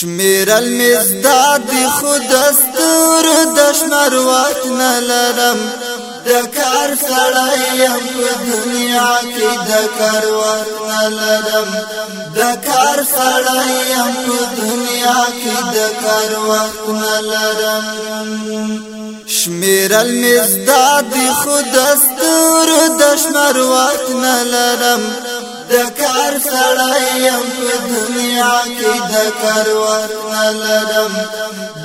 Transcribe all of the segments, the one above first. شمیرل مزداد خود استور دشمر وخت نه لرم د کار سړی یم په دنیا کې د کار وخت نه لرم د کار سړی یم په دنیا کې د کار وخت نه لرم شمیرل مزداد خود استور دشمر وخت نه لرم دکار سړایم په دنیا کې دکار ورنلرم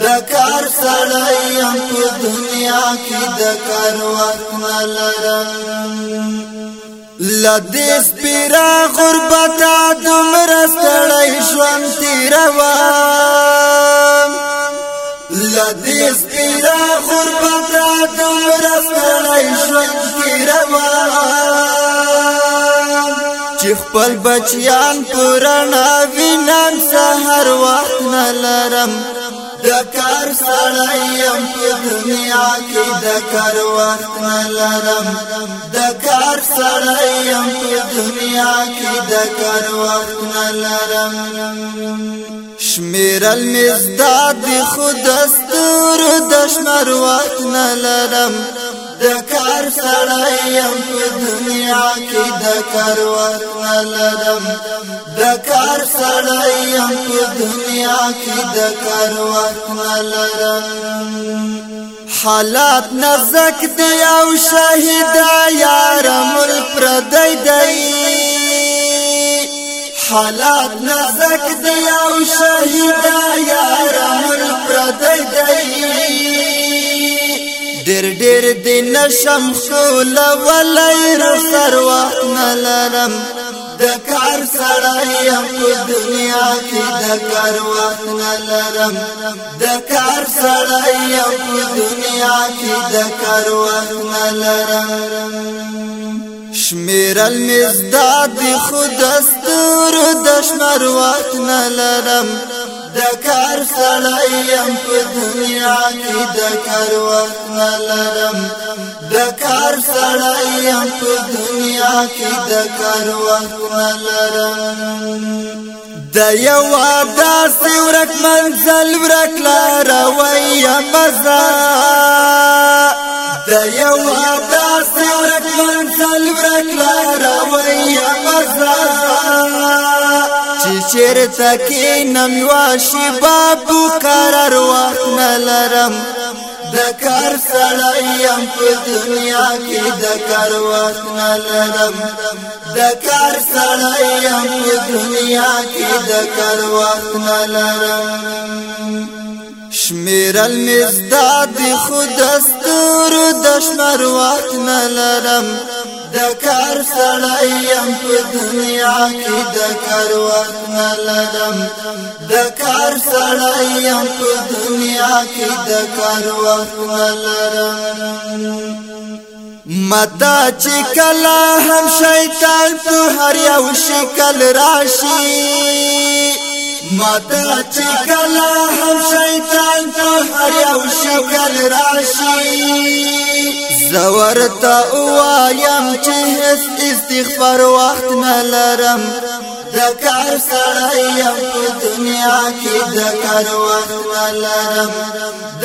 دکار سړایم په دنیا کې دکار ورنلرم لدیس پیرا غربتا دمر ستړی ژوند تیروا لدیس پیرا غربتا دمر ستړی ژوند خپل بچیان پرانا وینم سحر وخت نه لرم د کار سړیم په دنیا کې د کار وخت نه لرم د کار سړیم په دنیا کې د کار وخت نه لرم شمیرل مزداد خود دستور دشمر وخت نه لرم د کار سړی يم په دنیا کې د کار ورنلرم د کار سړی يم په دنیا کې د کار ورنلرم حالات نزک دی او شهید یار مل پردی دی حالات نزک دی او شهید دین شم خول ولای را سر وخت نلرم د کار سړی په دنیا کې د کار وخت نلرم د کار سړی په دنیا کې د کار وخت نلرم شمیرل مزداد خود استور د شمر وخت نلرم د کار سړی يم په دنیا کې د کار وخت نه لرم د کار سړی يم په دنیا کې د کار وخت نه لرم د یو داسې ورک منزل ورک لار وای مزه چیرته کینم یو شیبا بو قرار وخت نه لرم د کار سړیم په دنیا کې د کار وخت نه لرم د کار سړیم په دنیا کې د کار وخت نه لرم شمیرل مزداد خود استور د شمر وخت نه لرم د کار سړی يم په دنیا کې د کار وخت نه لرم د کار سړی يم په دنیا کې د کار وخت نه لرم مدا چې کلا هم شیطان په هر یو شکل راشي مدا چې کلا هم شیطان په هر یو شکل راشي زورتا اوایم چې هیڅ استغفار وخت نه لرم د کار سړی په دنیا کې د کار وخت نه لرم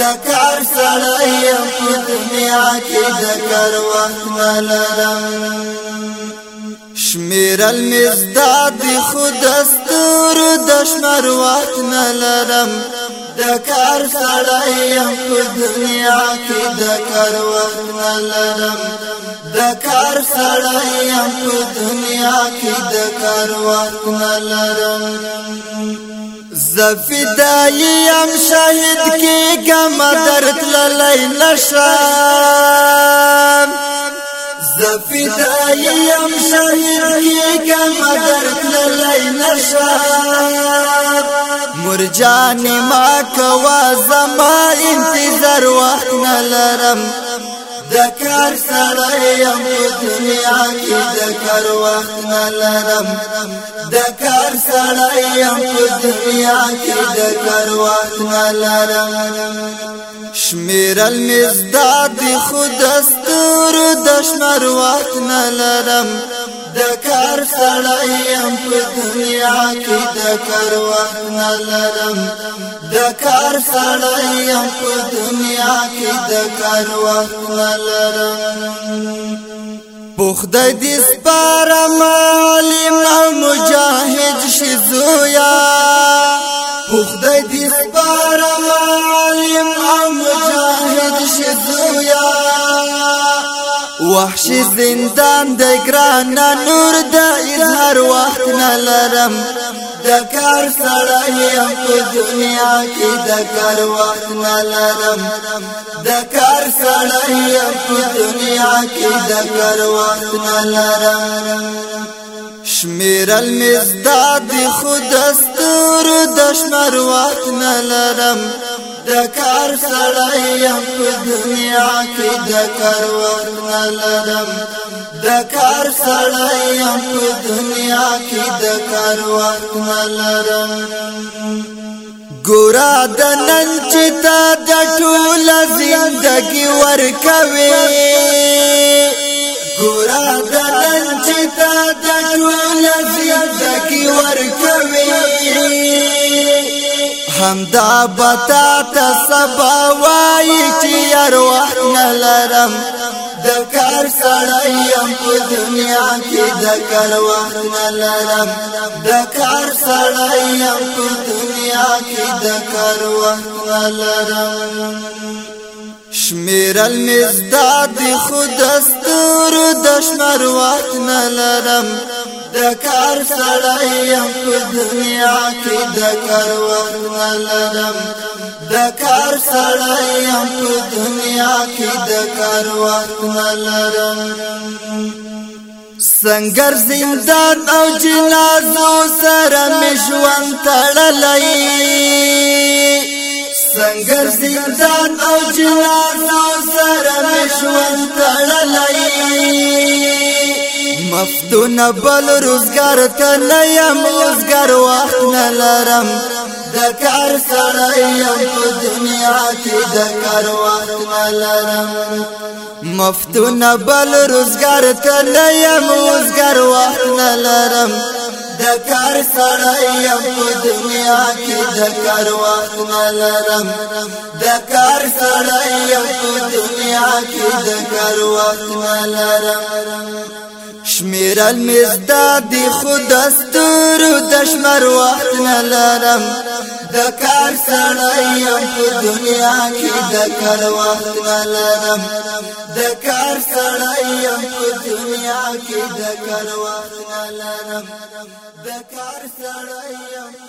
د کار سړی په دنیا کې د کار وخت نه لرم شمیرل مزداد خود استور د شمر وخت نه لرم د کار سړی يم په دنیا کې د کار ورن لرم د کار سړی يم په دنیا کې د کار ورن لرم زفدائی ام شاہد کی گم درت للی نشام د فدایم شهید کم درت للی نشا مرجان ما کوا زما انتظار وخت نلرم دکر سره یم دنیا کې دکر وخت نه لرم دکر سره یم دنیا کې دکر وخت نه لرم شمیرل مزداد خود دستور دشمر وخت نه لرم د کار سړی يم په دنیا کې د کار وخت نه لرم د کار سړی يم په دنیا کې د کار وخت نه لرم بوخد دې سپار معلم او مجاهد شي زویا بوخد دې سپار معلم او مجاهد شي زویا وحشي زندان د ګران نور د اظهار وخت نه لرم د کار سړی یم په دنیا کې د کار وخت نه لرم د کار سړی یم په دنیا کې د کار وخت نه لرم شمیرل مزداد خود استور دشمر وخت نه لرم د کار سړی یم په دنیا کې د کار ورن لرم د کار سړی یم په دنیا کې د کار ورن لرم ګورا د نن چې تا د ټول زندګي ورکوي ګورا د نن چې تا د ټول زندګي ورکوي همدا بتا ته سبا وای چې ارواح نه لرم د کار سړی يم په دنیا کې د کار وخت نه لرم د کار سړی يم په دنیا کې د کار وخت نه لرم شمیرل مزداد خود استور د شمر وخت نه لرم د کار سړی يم په دنیا کې د کار ورولم د کار سړی يم په دنیا کې د کار ورولم سنگر زندان او جنازو سره مشوان تړلای سنگر زندان او جنازو سره مشوان تړلای پښتون بل روزګار ته نه يم روزګار وخت نه لرم د کار سره يم په دنیا کې د کار وخت نه لرم مفتون بل روزګار ته نه يم روزګار وخت نه لرم د کار سره یم په دنیا کې د کار وخت نه لرم د کار سره یم په دنیا کې د کار وخت نه لرم شمیرل مزداد خود استور دشمر وخت نه لرم د کار سړی په دنیا کې د کار وخت نه لرم د کار سړی په دنیا کې د کار وخت نه لرم د کار سړی